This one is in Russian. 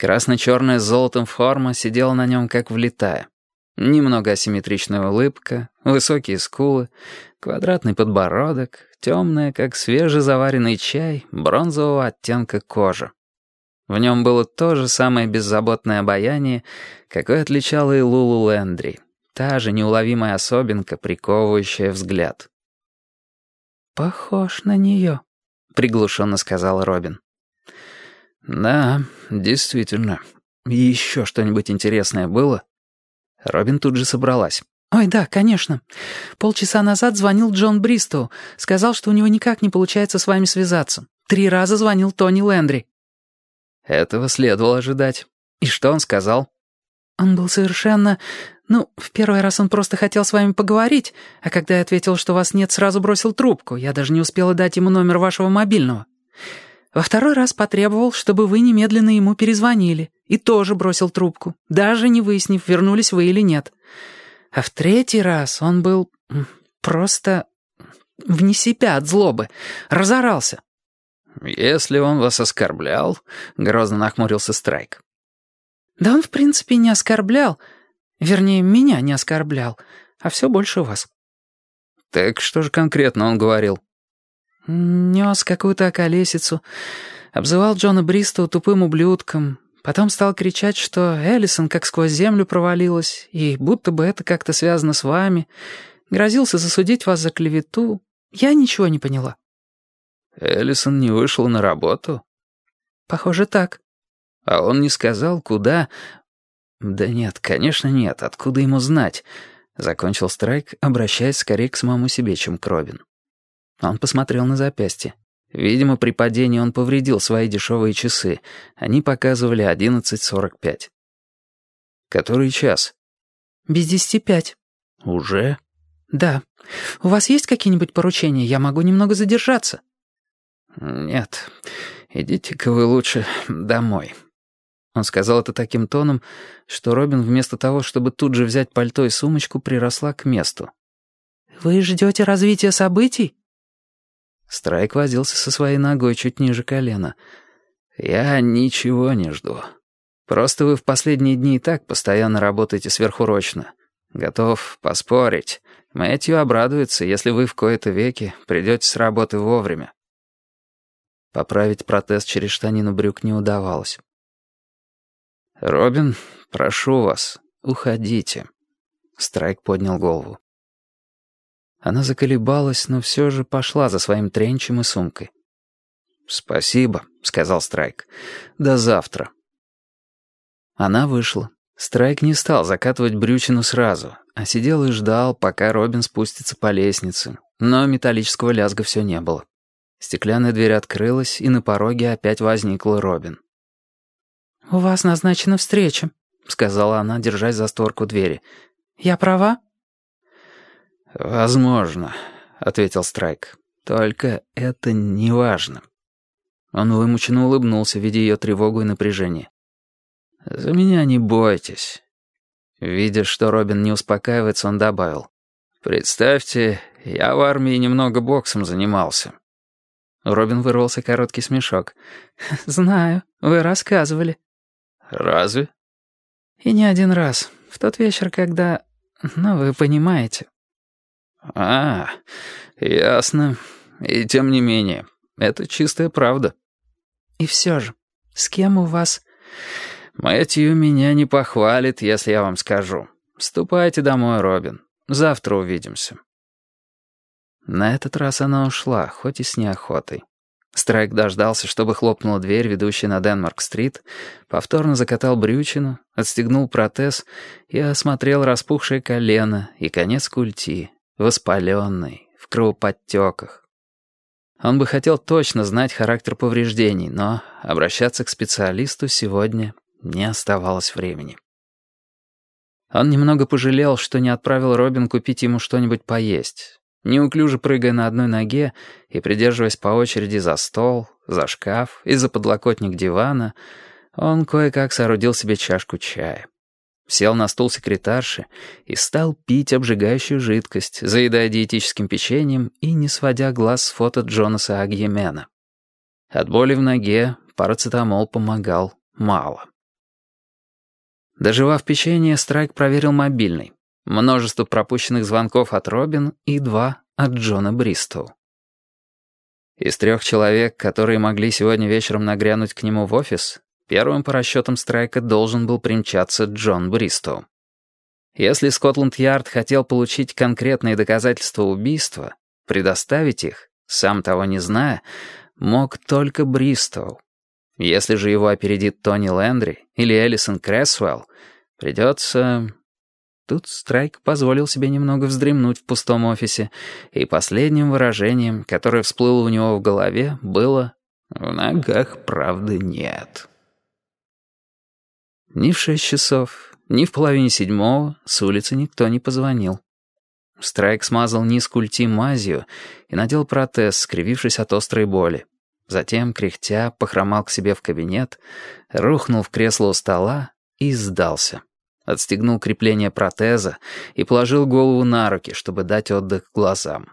Красно-черная с золотом форма сидела на нем как влитая. Немного асимметричная улыбка, высокие скулы, квадратный подбородок, темная, как свежезаваренный чай, бронзового оттенка кожи. В нем было то же самое беззаботное обаяние, какое отличало и Лулу Лэндри, та же неуловимая особенка, приковывающая взгляд. «Похож на нее», — приглушенно сказал Робин. «Да, действительно. Еще что-нибудь интересное было?» Робин тут же собралась. «Ой, да, конечно. Полчаса назад звонил Джон Бристоу. Сказал, что у него никак не получается с вами связаться. Три раза звонил Тони Лэндри». Этого следовало ожидать. И что он сказал? Он был совершенно... Ну, в первый раз он просто хотел с вами поговорить, а когда я ответил, что вас нет, сразу бросил трубку. Я даже не успела дать ему номер вашего мобильного. Во второй раз потребовал, чтобы вы немедленно ему перезвонили, и тоже бросил трубку, даже не выяснив, вернулись вы или нет. А в третий раз он был просто вне себя от злобы, разорался. «Если он вас оскорблял», — грозно нахмурился Страйк. «Да он, в принципе, не оскорблял. Вернее, меня не оскорблял, а все больше вас». «Так что же конкретно он говорил?» Нес какую-то околесицу, обзывал Джона Бристоу тупым ублюдком, потом стал кричать, что Эллисон как сквозь землю провалилась, и будто бы это как-то связано с вами, грозился засудить вас за клевету. Я ничего не поняла. Эллисон не вышел на работу? Похоже, так. А он не сказал, куда... Да нет, конечно, нет, откуда ему знать? Закончил Страйк, обращаясь скорее к самому себе, чем к Робин. Он посмотрел на запястье. Видимо, при падении он повредил свои дешевые часы. Они показывали 11.45. «Который час?» «Без десяти пять». «Уже?» «Да. У вас есть какие-нибудь поручения? Я могу немного задержаться». «Нет. Идите-ка вы лучше домой». Он сказал это таким тоном, что Робин вместо того, чтобы тут же взять пальто и сумочку, приросла к месту. «Вы ждете развития событий?» Страйк возился со своей ногой чуть ниже колена. «Я ничего не жду. Просто вы в последние дни и так постоянно работаете сверхурочно. Готов поспорить. Мэтью обрадуется, если вы в кои-то веки придете с работы вовремя». Поправить протез через штанину брюк не удавалось. «Робин, прошу вас, уходите». Страйк поднял голову. Она заколебалась, но все же пошла за своим тренчем и сумкой. «Спасибо», — сказал Страйк. «До завтра». Она вышла. Страйк не стал закатывать брючину сразу, а сидел и ждал, пока Робин спустится по лестнице. Но металлического лязга все не было. Стеклянная дверь открылась, и на пороге опять возникла Робин. «У вас назначена встреча», — сказала она, держась за створку двери. «Я права?» «Возможно», — ответил Страйк. «Только это не важно». Он вымученно улыбнулся, видя ее тревогу и напряжение. «За меня не бойтесь». Видя, что Робин не успокаивается, он добавил. «Представьте, я в армии немного боксом занимался». Робин вырвался короткий смешок. «Знаю, вы рассказывали». «Разве?» «И не один раз. В тот вечер, когда... Ну, вы понимаете». «А, ясно. И тем не менее, это чистая правда». «И все же, с кем у вас...» «Мэтью меня не похвалит, если я вам скажу. Ступайте домой, Робин. Завтра увидимся». На этот раз она ушла, хоть и с неохотой. Страйк дождался, чтобы хлопнула дверь, ведущая на Денмарк-стрит, повторно закатал брючину, отстегнул протез и осмотрел распухшее колено и конец культи, воспаленный, в кровоподтеках. Он бы хотел точно знать характер повреждений, но обращаться к специалисту сегодня не оставалось времени. Он немного пожалел, что не отправил Робин купить ему что-нибудь поесть. Неуклюже прыгая на одной ноге и придерживаясь по очереди за стол, за шкаф и за подлокотник дивана, он кое-как соорудил себе чашку чая сел на стул секретарши и стал пить обжигающую жидкость, заедая диетическим печеньем и не сводя глаз с фото Джонаса Агьемена. От боли в ноге парацетамол помогал мало. Доживав печенье, Страйк проверил мобильный. Множество пропущенных звонков от Робин и два от Джона Бристоу. Из трех человек, которые могли сегодня вечером нагрянуть к нему в офис, первым по расчетам Страйка должен был примчаться Джон Бристоу. Если Скотланд-Ярд хотел получить конкретные доказательства убийства, предоставить их, сам того не зная, мог только Бристоу. Если же его опередит Тони Лэндри или Элисон Крэсвелл, придется... Тут Страйк позволил себе немного вздремнуть в пустом офисе, и последним выражением, которое всплыло у него в голове, было «В ногах правды нет». Ни в шесть часов, ни в половине седьмого с улицы никто не позвонил. Страйк смазал низ культи мазью и надел протез, скривившись от острой боли. Затем, кряхтя, похромал к себе в кабинет, рухнул в кресло у стола и сдался. Отстегнул крепление протеза и положил голову на руки, чтобы дать отдых глазам.